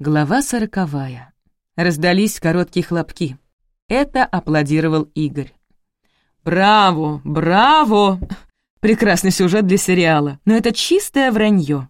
Глава сороковая. Раздались короткие хлопки. Это аплодировал Игорь. «Браво! Браво! Прекрасный сюжет для сериала, но это чистое вранье».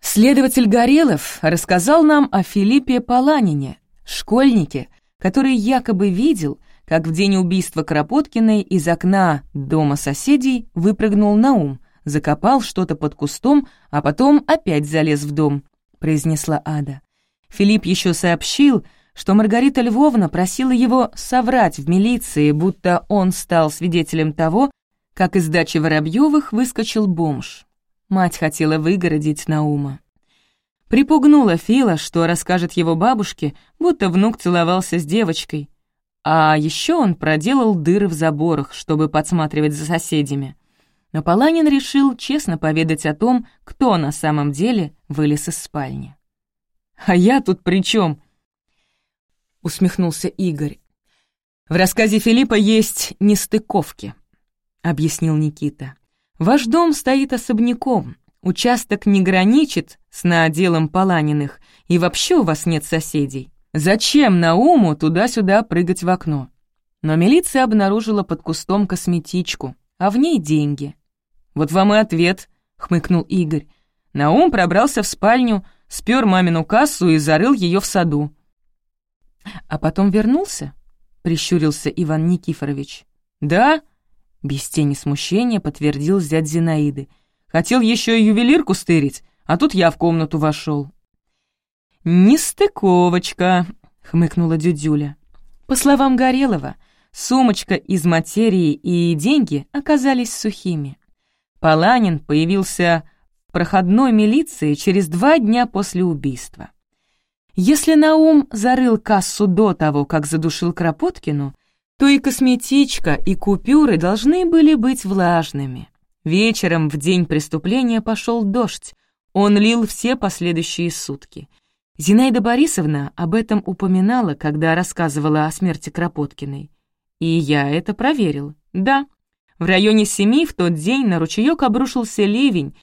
Следователь Горелов рассказал нам о Филиппе Паланине, школьнике, который якобы видел, как в день убийства Кропоткиной из окна дома соседей выпрыгнул Наум, закопал что-то под кустом, а потом опять залез в дом, — произнесла Ада. Филипп еще сообщил, что Маргарита Львовна просила его соврать в милиции, будто он стал свидетелем того, как из дачи Воробьевых выскочил бомж. Мать хотела выгородить Наума. Припугнула Фила, что расскажет его бабушке, будто внук целовался с девочкой. А еще он проделал дыры в заборах, чтобы подсматривать за соседями. Но Паланин решил честно поведать о том, кто на самом деле вылез из спальни. «А я тут при чем? усмехнулся Игорь. «В рассказе Филиппа есть нестыковки», — объяснил Никита. «Ваш дом стоит особняком, участок не граничит с наделом Паланиных, и вообще у вас нет соседей. Зачем Науму туда-сюда прыгать в окно?» Но милиция обнаружила под кустом косметичку, а в ней деньги. «Вот вам и ответ», — хмыкнул Игорь. Наум пробрался в спальню, спер мамину кассу и зарыл ее в саду. «А потом вернулся?» — прищурился Иван Никифорович. «Да?» — без тени смущения подтвердил зять Зинаиды. «Хотел еще и ювелирку стырить, а тут я в комнату вошел». «Нестыковочка», — хмыкнула Дюдюля. По словам Горелова, сумочка из материи и деньги оказались сухими. Паланин появился проходной милиции через два дня после убийства. Если Наум зарыл кассу до того, как задушил Кропоткину, то и косметичка, и купюры должны были быть влажными. Вечером в день преступления пошел дождь, он лил все последующие сутки. Зинаида Борисовна об этом упоминала, когда рассказывала о смерти Кропоткиной. И я это проверил. Да, в районе семи в тот день на ручеек обрушился ливень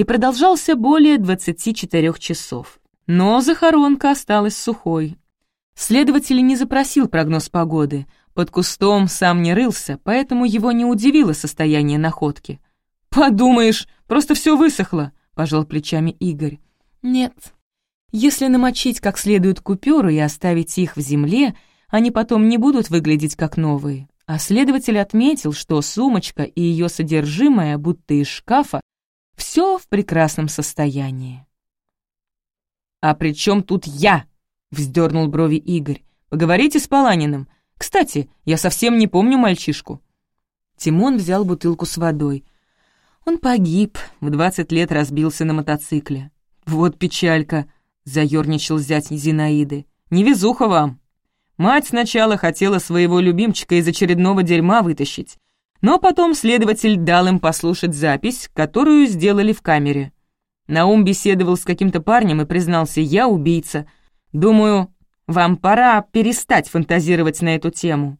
и продолжался более 24 часов. Но захоронка осталась сухой. Следователь не запросил прогноз погоды, под кустом сам не рылся, поэтому его не удивило состояние находки. «Подумаешь, просто все высохло», — пожал плечами Игорь. «Нет. Если намочить как следует купюры и оставить их в земле, они потом не будут выглядеть как новые. А следователь отметил, что сумочка и ее содержимое, будто из шкафа, все в прекрасном состоянии. «А при чем тут я?» — вздернул брови Игорь. «Поговорите с Паланиным. Кстати, я совсем не помню мальчишку». Тимон взял бутылку с водой. Он погиб, в двадцать лет разбился на мотоцикле. «Вот печалька», — заерничал зять Зинаиды. «Невезуха вам». Мать сначала хотела своего любимчика из очередного дерьма вытащить, но потом следователь дал им послушать запись, которую сделали в камере. Наум беседовал с каким-то парнем и признался «я убийца». Думаю, вам пора перестать фантазировать на эту тему.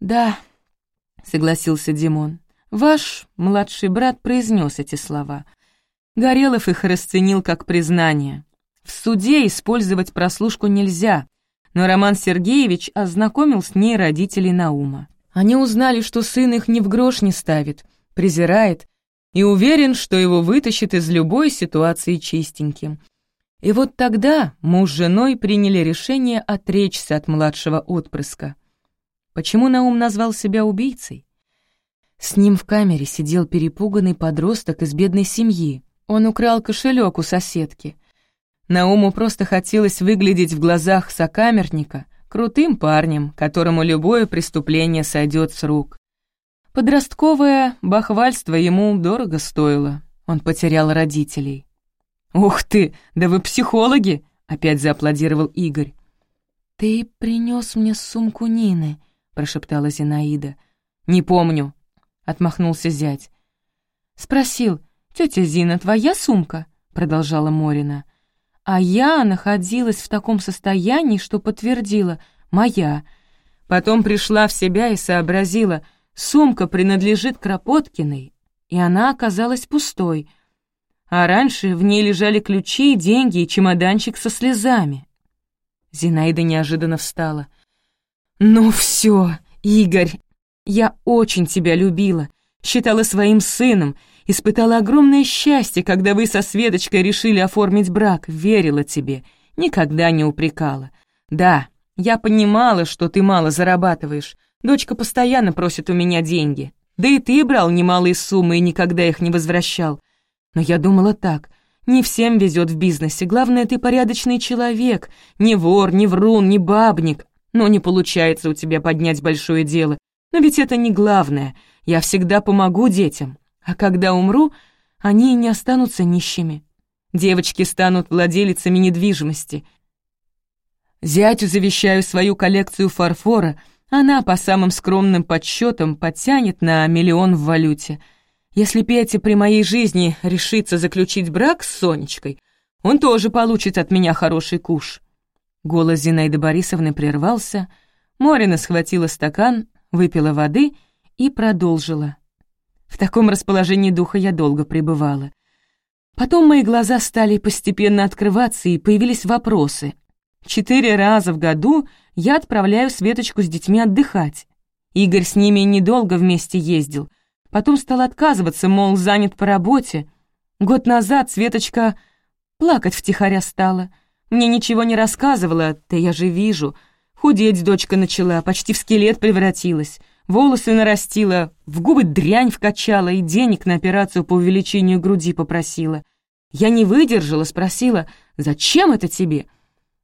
«Да», — согласился Димон, — «ваш младший брат произнес эти слова. Горелов их расценил как признание. В суде использовать прослушку нельзя, но Роман Сергеевич ознакомил с ней родителей Наума. Они узнали, что сын их ни в грош не ставит, презирает и уверен, что его вытащит из любой ситуации чистеньким. И вот тогда муж с женой приняли решение отречься от младшего отпрыска. Почему Наум назвал себя убийцей? С ним в камере сидел перепуганный подросток из бедной семьи. Он украл кошелек у соседки. Науму просто хотелось выглядеть в глазах сокамерника крутым парнем, которому любое преступление сойдет с рук. Подростковое бахвальство ему дорого стоило. Он потерял родителей. «Ух ты, да вы психологи!» — опять зааплодировал Игорь. «Ты принес мне сумку Нины», — прошептала Зинаида. «Не помню», — отмахнулся зять. Спросил, «Тетя Зина, твоя сумка?» — продолжала Морина. А я находилась в таком состоянии, что подтвердила «моя». Потом пришла в себя и сообразила, сумка принадлежит Кропоткиной, и она оказалась пустой. а раньше в ней лежали ключи, деньги и чемоданчик со слезами. Зинаида неожиданно встала. «Ну все, Игорь, я очень тебя любила, считала своим сыном, испытала огромное счастье, когда вы со Светочкой решили оформить брак, верила тебе, никогда не упрекала. Да, я понимала, что ты мало зарабатываешь, дочка постоянно просит у меня деньги, да и ты брал немалые суммы и никогда их не возвращал. Но я думала так, не всем везет в бизнесе, главное, ты порядочный человек, не вор, не врун, не бабник. Но не получается у тебя поднять большое дело. Но ведь это не главное, я всегда помогу детям. А когда умру, они не останутся нищими. Девочки станут владелицами недвижимости. Зятю завещаю свою коллекцию фарфора — она, по самым скромным подсчетам, подтянет на миллион в валюте. Если Петя при моей жизни решится заключить брак с Сонечкой, он тоже получит от меня хороший куш». Голос Зинаиды Борисовны прервался, Морина схватила стакан, выпила воды и продолжила. В таком расположении духа я долго пребывала. Потом мои глаза стали постепенно открываться, и появились вопросы. Четыре раза в году я отправляю Светочку с детьми отдыхать. Игорь с ними недолго вместе ездил. Потом стал отказываться, мол, занят по работе. Год назад Светочка плакать втихаря стала. Мне ничего не рассказывала, да я же вижу. Худеть дочка начала, почти в скелет превратилась. Волосы нарастила, в губы дрянь вкачала и денег на операцию по увеличению груди попросила. Я не выдержала, спросила, «Зачем это тебе?»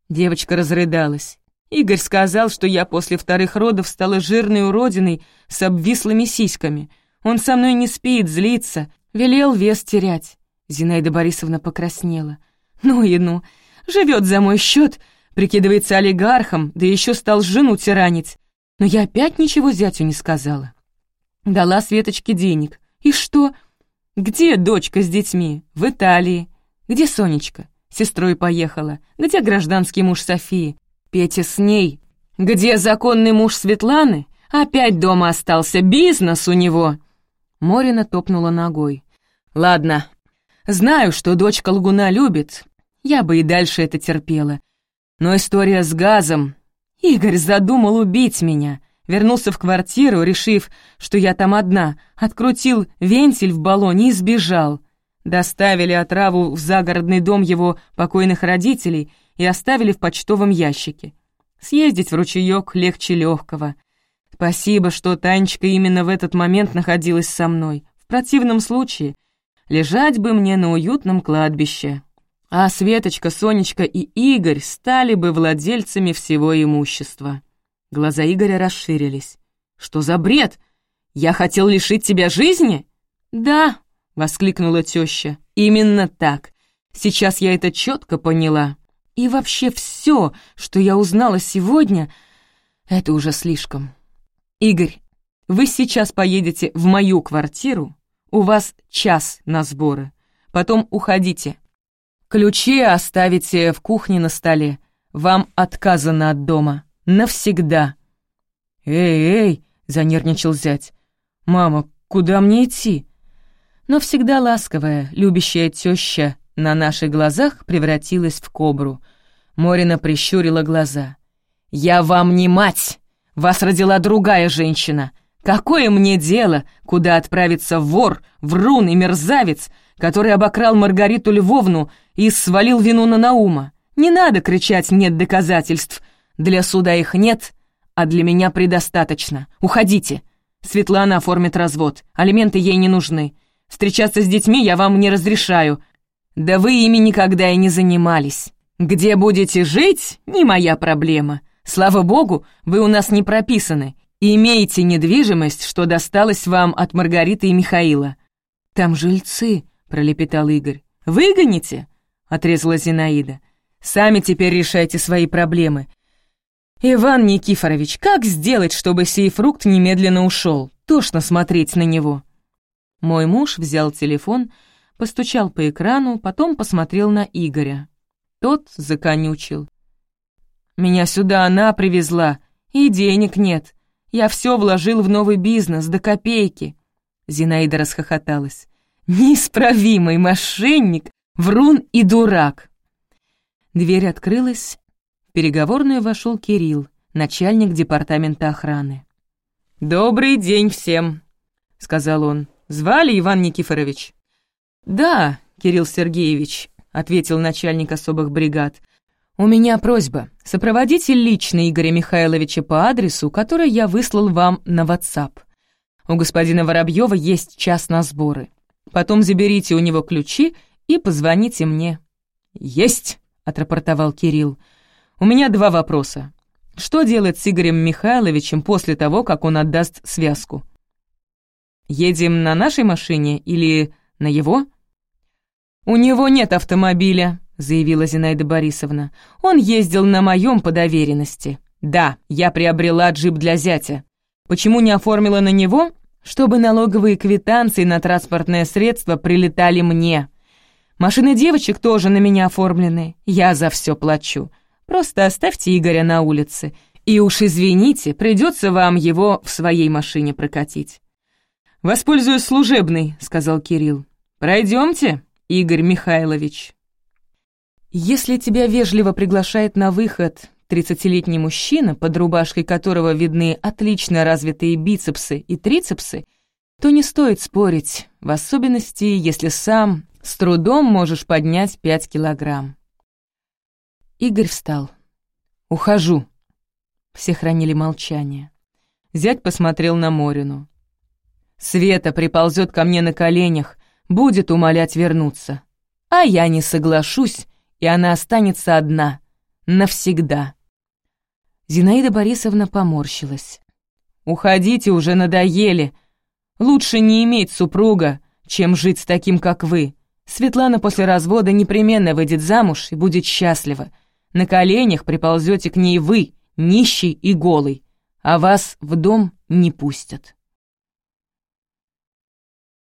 Девочка разрыдалась. Игорь сказал, что я после вторых родов стала жирной уродиной с обвислыми сиськами. Он со мной не спит, злится, велел вес терять. Зинаида Борисовна покраснела. Ну и ну, живет за мой счет, прикидывается олигархом, да еще стал жену тиранить. Но я опять ничего зятю не сказала. Дала Светочке денег. И что? Где дочка с детьми? В Италии. Где Сонечка? Сестрой поехала. Где гражданский муж Софии? Петя с ней. Где законный муж Светланы? Опять дома остался. Бизнес у него. Морина топнула ногой. Ладно. Знаю, что дочка лгуна любит. Я бы и дальше это терпела. Но история с газом... Игорь задумал убить меня. Вернулся в квартиру, решив, что я там одна, открутил вентиль в баллоне и сбежал. Доставили отраву в загородный дом его покойных родителей и оставили в почтовом ящике. Съездить в ручеёк легче легкого. Спасибо, что Танечка именно в этот момент находилась со мной. В противном случае лежать бы мне на уютном кладбище. А Светочка, Сонечка и Игорь стали бы владельцами всего имущества. Глаза Игоря расширились. «Что за бред? Я хотел лишить тебя жизни?» «Да», — воскликнула теща. «Именно так. Сейчас я это четко поняла. И вообще все, что я узнала сегодня, это уже слишком. Игорь, вы сейчас поедете в мою квартиру, у вас час на сборы. Потом уходите. Ключи оставите в кухне на столе. Вам отказано от дома. Навсегда». «Эй, эй!» — занервничал зять. «Мама, куда мне идти?» но всегда ласковая, любящая теща на наших глазах превратилась в кобру. Морина прищурила глаза. «Я вам не мать! Вас родила другая женщина! Какое мне дело, куда отправится вор, врун и мерзавец, который обокрал Маргариту Львовну и свалил вину на Наума? Не надо кричать «нет доказательств». Для суда их нет, а для меня предостаточно. Уходите. Светлана оформит развод, алименты ей не нужны. Встречаться с детьми я вам не разрешаю. Да вы ими никогда и не занимались. Где будете жить, не моя проблема. Слава богу, вы у нас не прописаны имеете недвижимость, что досталось вам от Маргариты и Михаила». «Там жильцы», — пролепетал Игорь. «Выгоните?» — отрезала Зинаида. «Сами теперь решайте свои проблемы. Иван Никифорович, как сделать, чтобы сей фрукт немедленно ушел? Тошно смотреть на него». Мой муж взял телефон, постучал по экрану, потом посмотрел на Игоря. Тот законючил. «Меня сюда она привезла, и денег нет. Я все вложил в новый бизнес, до копейки». Зинаида расхохоталась. Неисправимый мошенник, врун и дурак. Дверь открылась. В переговорную вошел Кирилл, начальник департамента охраны. «Добрый день всем», — сказал он. «Звали Иван Никифорович?» «Да, Кирилл Сергеевич», — ответил начальник особых бригад. «У меня просьба. Сопроводите лично Игоря Михайловича по адресу, который я выслал вам на WhatsApp. У господина Воробьева есть час на сборы. Потом заберите у него ключи и позвоните мне». «Есть!» — отрапортовал Кирилл. «У меня два вопроса. Что делать с Игорем Михайловичем после того, как он отдаст связку? Едем на нашей машине или на его? У него нет автомобиля, заявила Зинаида Борисовна. Он ездил на моем по доверенности. Да, я приобрела джип для зятя. Почему не оформила на него? Чтобы налоговые квитанции на транспортное средство прилетали мне. Машины девочек тоже на меня оформлены. Я за все плачу. Просто оставьте Игоря на улице, и уж извините, придется вам его в своей машине прокатить». «Воспользуюсь служебной», — сказал Кирилл. «Пройдемте, Игорь Михайлович». Если тебя вежливо приглашает на выход тридцатилетний мужчина, под рубашкой которого видны отлично развитые бицепсы и трицепсы, то не стоит спорить, в особенности, если сам с трудом можешь поднять пять килограмм. Игорь встал. «Ухожу». Все хранили молчание. Зять посмотрел на Морину. «Света приползет ко мне на коленях, будет умолять вернуться. А я не соглашусь, и она останется одна. Навсегда». Зинаида Борисовна поморщилась. «Уходите, уже надоели. Лучше не иметь супруга, чем жить с таким, как вы. Светлана после развода непременно выйдет замуж и будет счастлива. На коленях приползете к ней вы, нищий и голый, а вас в дом не пустят.